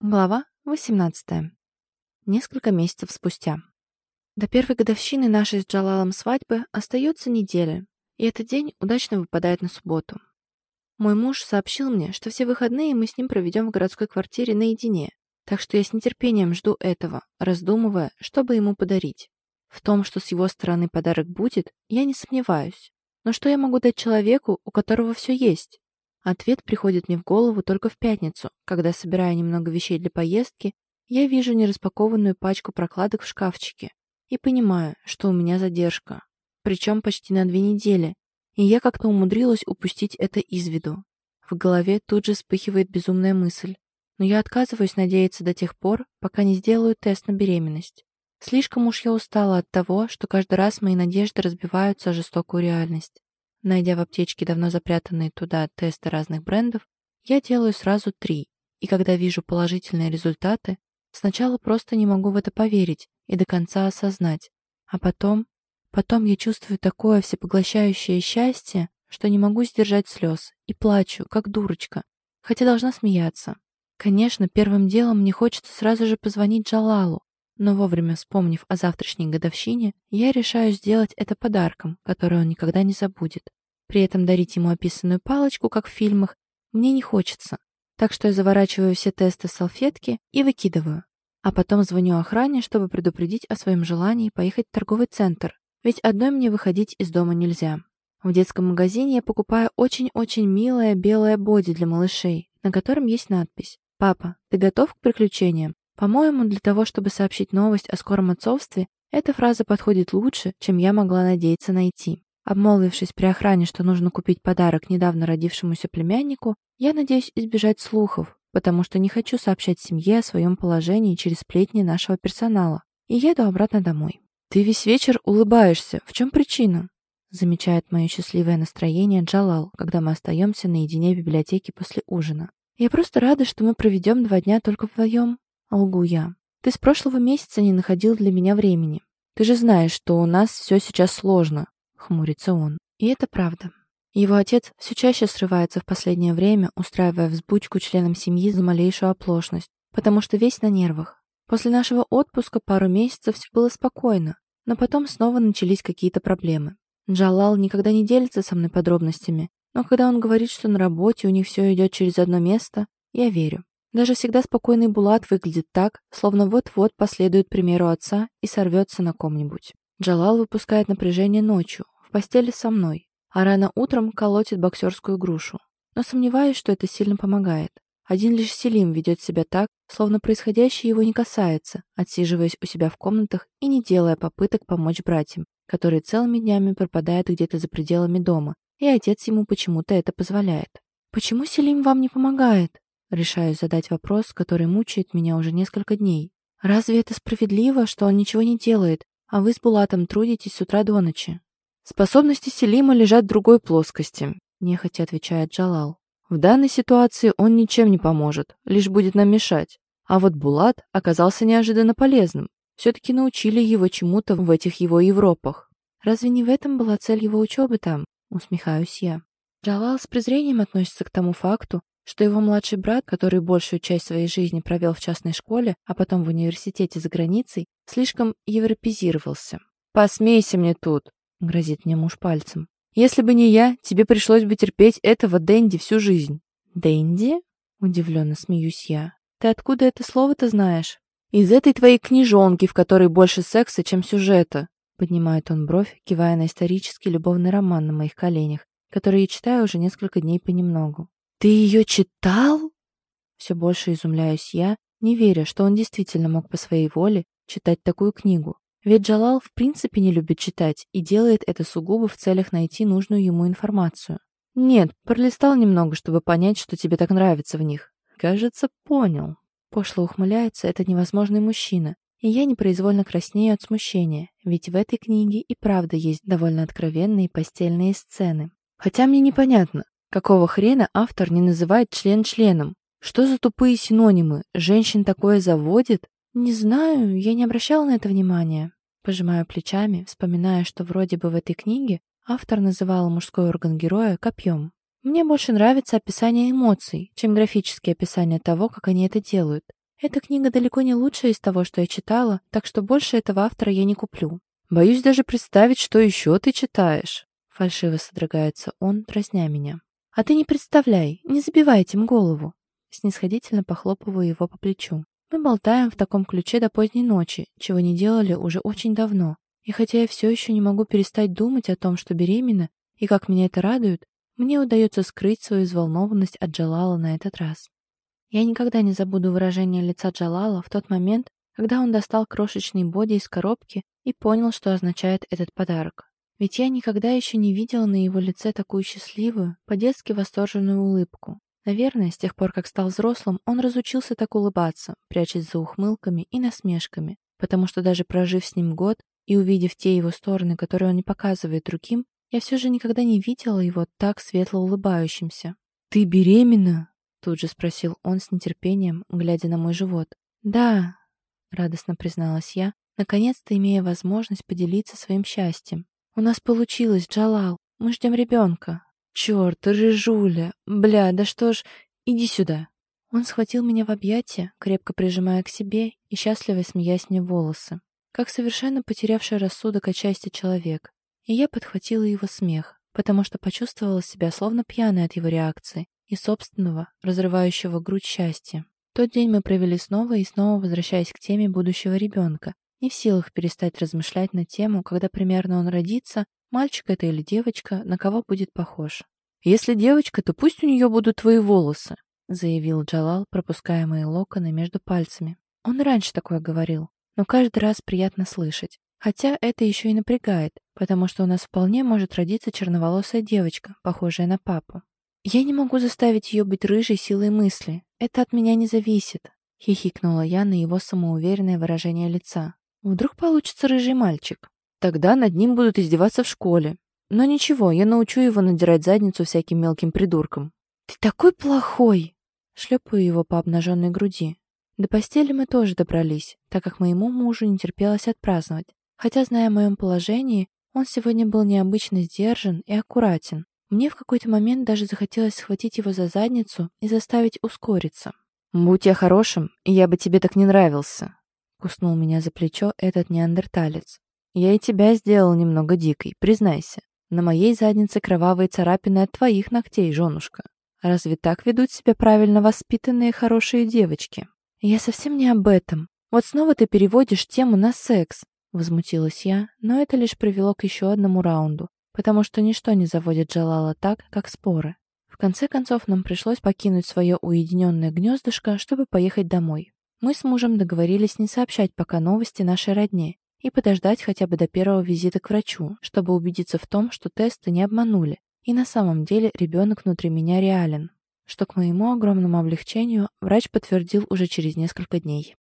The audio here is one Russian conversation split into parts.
Глава 18. Несколько месяцев спустя. До первой годовщины нашей с Джалалом свадьбы остается неделя, и этот день удачно выпадает на субботу. Мой муж сообщил мне, что все выходные мы с ним проведем в городской квартире наедине, так что я с нетерпением жду этого, раздумывая, что бы ему подарить. В том, что с его стороны подарок будет, я не сомневаюсь. Но что я могу дать человеку, у которого все есть? Ответ приходит мне в голову только в пятницу, когда, собирая немного вещей для поездки, я вижу нераспакованную пачку прокладок в шкафчике и понимаю, что у меня задержка, причем почти на две недели, и я как-то умудрилась упустить это из виду. В голове тут же вспыхивает безумная мысль, но я отказываюсь надеяться до тех пор, пока не сделаю тест на беременность. Слишком уж я устала от того, что каждый раз мои надежды разбиваются о жестокую реальность. Найдя в аптечке давно запрятанные туда тесты разных брендов, я делаю сразу три, и когда вижу положительные результаты, сначала просто не могу в это поверить и до конца осознать, а потом, потом я чувствую такое всепоглощающее счастье, что не могу сдержать слез и плачу, как дурочка, хотя должна смеяться. Конечно, первым делом мне хочется сразу же позвонить Джалалу, но вовремя вспомнив о завтрашней годовщине, я решаю сделать это подарком, который он никогда не забудет. При этом дарить ему описанную палочку, как в фильмах, мне не хочется. Так что я заворачиваю все тесты в салфетки и выкидываю. А потом звоню охране, чтобы предупредить о своем желании поехать в торговый центр, ведь одной мне выходить из дома нельзя. В детском магазине я покупаю очень-очень милое белое боди для малышей, на котором есть надпись «Папа, ты готов к приключениям?» По-моему, для того, чтобы сообщить новость о скором отцовстве, эта фраза подходит лучше, чем я могла надеяться найти. Обмолвившись при охране, что нужно купить подарок недавно родившемуся племяннику, я надеюсь избежать слухов, потому что не хочу сообщать семье о своем положении через сплетни нашего персонала, и еду обратно домой. «Ты весь вечер улыбаешься. В чем причина?» замечает мое счастливое настроение Джалал, когда мы остаемся наедине в библиотеке после ужина. «Я просто рада, что мы проведем два дня только вдвоем. Лгу я. Ты с прошлого месяца не находил для меня времени. Ты же знаешь, что у нас все сейчас сложно, хмурится он. И это правда. Его отец все чаще срывается в последнее время, устраивая взбучку членам семьи за малейшую оплошность, потому что весь на нервах. После нашего отпуска пару месяцев все было спокойно, но потом снова начались какие-то проблемы. Джалал никогда не делится со мной подробностями, но когда он говорит, что на работе у них все идет через одно место, я верю. Даже всегда спокойный Булат выглядит так, словно вот-вот последует примеру отца и сорвется на ком-нибудь. Джалал выпускает напряжение ночью, в постели со мной, а рано утром колотит боксерскую грушу. Но сомневаюсь, что это сильно помогает. Один лишь Селим ведет себя так, словно происходящее его не касается, отсиживаясь у себя в комнатах и не делая попыток помочь братьям, которые целыми днями пропадают где-то за пределами дома, и отец ему почему-то это позволяет. «Почему Селим вам не помогает?» Решаю задать вопрос, который мучает меня уже несколько дней. Разве это справедливо, что он ничего не делает, а вы с Булатом трудитесь с утра до ночи? Способности Селима лежат в другой плоскости, нехотя отвечает Джалал. В данной ситуации он ничем не поможет, лишь будет нам мешать. А вот Булат оказался неожиданно полезным. Все-таки научили его чему-то в этих его Европах. Разве не в этом была цель его учебы там? Усмехаюсь я. Джалал с презрением относится к тому факту, что его младший брат, который большую часть своей жизни провел в частной школе, а потом в университете за границей, слишком европезировался. «Посмейся мне тут!» — грозит мне муж пальцем. «Если бы не я, тебе пришлось бы терпеть этого Дэнди всю жизнь». «Дэнди?» — удивленно смеюсь я. «Ты откуда это слово-то знаешь?» «Из этой твоей книжонки, в которой больше секса, чем сюжета», поднимает он бровь, кивая на исторический любовный роман на моих коленях, который я читаю уже несколько дней понемногу. «Ты ее читал?» Все больше изумляюсь я, не веря, что он действительно мог по своей воле читать такую книгу. Ведь Джалал в принципе не любит читать и делает это сугубо в целях найти нужную ему информацию. «Нет, пролистал немного, чтобы понять, что тебе так нравится в них. Кажется, понял». Пошло ухмыляется этот невозможный мужчина, и я непроизвольно краснею от смущения, ведь в этой книге и правда есть довольно откровенные постельные сцены. Хотя мне непонятно, Какого хрена автор не называет член членом? Что за тупые синонимы? Женщин такое заводит? Не знаю, я не обращала на это внимания. Пожимаю плечами, вспоминая, что вроде бы в этой книге автор называл мужской орган героя копьем. Мне больше нравится описание эмоций, чем графические описания того, как они это делают. Эта книга далеко не лучшая из того, что я читала, так что больше этого автора я не куплю. Боюсь даже представить, что еще ты читаешь. Фальшиво содрогается он, дразня меня. А ты не представляй, не забивай этим голову. Снисходительно похлопываю его по плечу. Мы болтаем в таком ключе до поздней ночи, чего не делали уже очень давно. И хотя я все еще не могу перестать думать о том, что беременна, и как меня это радует, мне удается скрыть свою взволнованность от Джалала на этот раз. Я никогда не забуду выражение лица Джалала в тот момент, когда он достал крошечный боди из коробки и понял, что означает этот подарок. Ведь я никогда еще не видела на его лице такую счастливую, по-детски восторженную улыбку. Наверное, с тех пор, как стал взрослым, он разучился так улыбаться, прячась за ухмылками и насмешками, потому что даже прожив с ним год и увидев те его стороны, которые он не показывает другим, я все же никогда не видела его так светло улыбающимся. «Ты беременна?» Тут же спросил он с нетерпением, глядя на мой живот. «Да», — радостно призналась я, наконец-то имея возможность поделиться своим счастьем. «У нас получилось, Джалал. Мы ждем ребенка». «Черт, рыжуля! Бля, да что ж... Иди сюда!» Он схватил меня в объятия, крепко прижимая к себе и счастливо смеясь мне волосы, как совершенно потерявший рассудок отчасти человек. И я подхватила его смех, потому что почувствовала себя словно пьяной от его реакции и собственного, разрывающего грудь счастья. Тот день мы провели снова и снова, возвращаясь к теме будущего ребенка, не в силах перестать размышлять на тему, когда примерно он родится, мальчик это или девочка, на кого будет похож. «Если девочка, то пусть у нее будут твои волосы», заявил Джалал, пропуская мои локоны между пальцами. Он раньше такое говорил, но каждый раз приятно слышать. Хотя это еще и напрягает, потому что у нас вполне может родиться черноволосая девочка, похожая на папу. «Я не могу заставить ее быть рыжей силой мысли. Это от меня не зависит», — хихикнула я на его самоуверенное выражение лица. «Вдруг получится рыжий мальчик? Тогда над ним будут издеваться в школе. Но ничего, я научу его надирать задницу всяким мелким придуркам». «Ты такой плохой!» Шлепаю его по обнаженной груди. До постели мы тоже добрались, так как моему мужу не терпелось отпраздновать. Хотя, зная о моем положении, он сегодня был необычно сдержан и аккуратен. Мне в какой-то момент даже захотелось схватить его за задницу и заставить ускориться. «Будь я хорошим, я бы тебе так не нравился», — куснул меня за плечо этот неандерталец. «Я и тебя сделал немного дикой, признайся. На моей заднице кровавые царапины от твоих ногтей, женушка. Разве так ведут себя правильно воспитанные хорошие девочки?» «Я совсем не об этом. Вот снова ты переводишь тему на секс», — возмутилась я, но это лишь привело к еще одному раунду, потому что ничто не заводит Джалала так, как споры. В конце концов, нам пришлось покинуть свое уединенное гнездышко, чтобы поехать домой. Мы с мужем договорились не сообщать пока новости нашей родне и подождать хотя бы до первого визита к врачу, чтобы убедиться в том, что тесты не обманули, и на самом деле ребенок внутри меня реален, что к моему огромному облегчению врач подтвердил уже через несколько дней.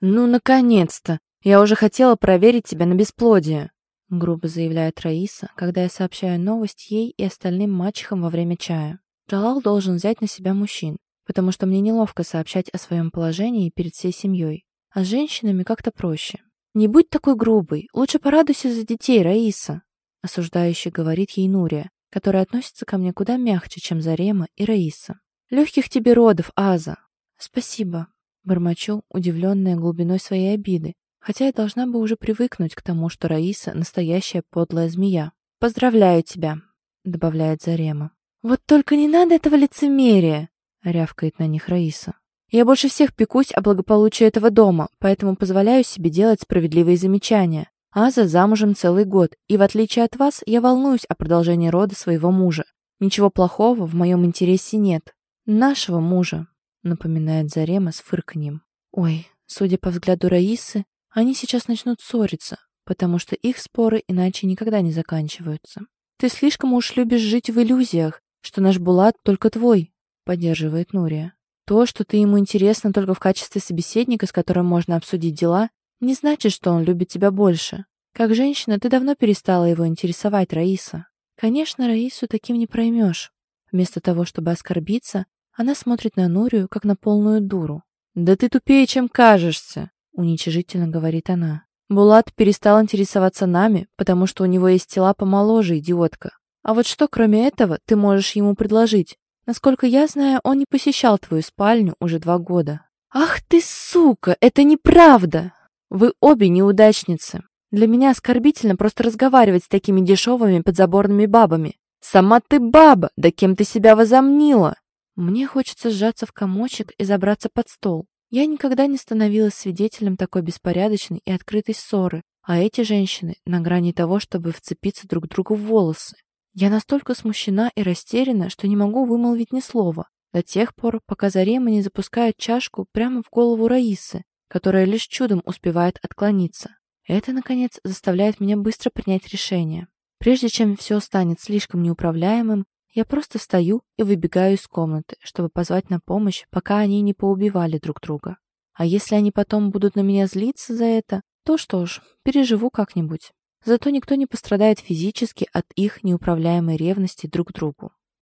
«Ну, наконец-то! Я уже хотела проверить тебя на бесплодие!» — грубо заявляет Раиса, когда я сообщаю новость ей и остальным мачехам во время чая. Джалал должен взять на себя мужчин, потому что мне неловко сообщать о своем положении перед всей семьей. А с женщинами как-то проще. «Не будь такой грубой, лучше порадуйся за детей, Раиса», — осуждающе говорит ей Нурия, которая относится ко мне куда мягче, чем Зарема и Раиса. «Легких тебе родов, Аза!» «Спасибо», — бормочу, удивленная глубиной своей обиды, Хотя я должна бы уже привыкнуть к тому, что Раиса — настоящая подлая змея. «Поздравляю тебя», — добавляет Зарема. «Вот только не надо этого лицемерия», — рявкает на них Раиса. «Я больше всех пекусь о благополучии этого дома, поэтому позволяю себе делать справедливые замечания. Аза замужем целый год, и в отличие от вас, я волнуюсь о продолжении рода своего мужа. Ничего плохого в моем интересе нет. Нашего мужа», — напоминает Зарема с фырканьем. «Ой, судя по взгляду Раисы, они сейчас начнут ссориться, потому что их споры иначе никогда не заканчиваются. «Ты слишком уж любишь жить в иллюзиях, что наш Булат только твой», — поддерживает Нурия. «То, что ты ему интересна только в качестве собеседника, с которым можно обсудить дела, не значит, что он любит тебя больше. Как женщина, ты давно перестала его интересовать, Раиса. Конечно, Раису таким не проймешь. Вместо того, чтобы оскорбиться, она смотрит на Нурию, как на полную дуру. «Да ты тупее, чем кажешься!» уничижительно говорит она. Булат перестал интересоваться нами, потому что у него есть тела помоложе, идиотка. А вот что, кроме этого, ты можешь ему предложить? Насколько я знаю, он не посещал твою спальню уже два года. «Ах ты, сука! Это неправда! Вы обе неудачницы. Для меня оскорбительно просто разговаривать с такими дешевыми подзаборными бабами. Сама ты баба! Да кем ты себя возомнила?» Мне хочется сжаться в комочек и забраться под стол. Я никогда не становилась свидетелем такой беспорядочной и открытой ссоры, а эти женщины на грани того, чтобы вцепиться друг другу в волосы. Я настолько смущена и растеряна, что не могу вымолвить ни слова, до тех пор, пока Зарема не запускает чашку прямо в голову Раисы, которая лишь чудом успевает отклониться. Это, наконец, заставляет меня быстро принять решение. Прежде чем все станет слишком неуправляемым, я просто встаю и выбегаю из комнаты, чтобы позвать на помощь, пока они не поубивали друг друга. А если они потом будут на меня злиться за это, то что ж, переживу как-нибудь. Зато никто не пострадает физически от их неуправляемой ревности друг к другу.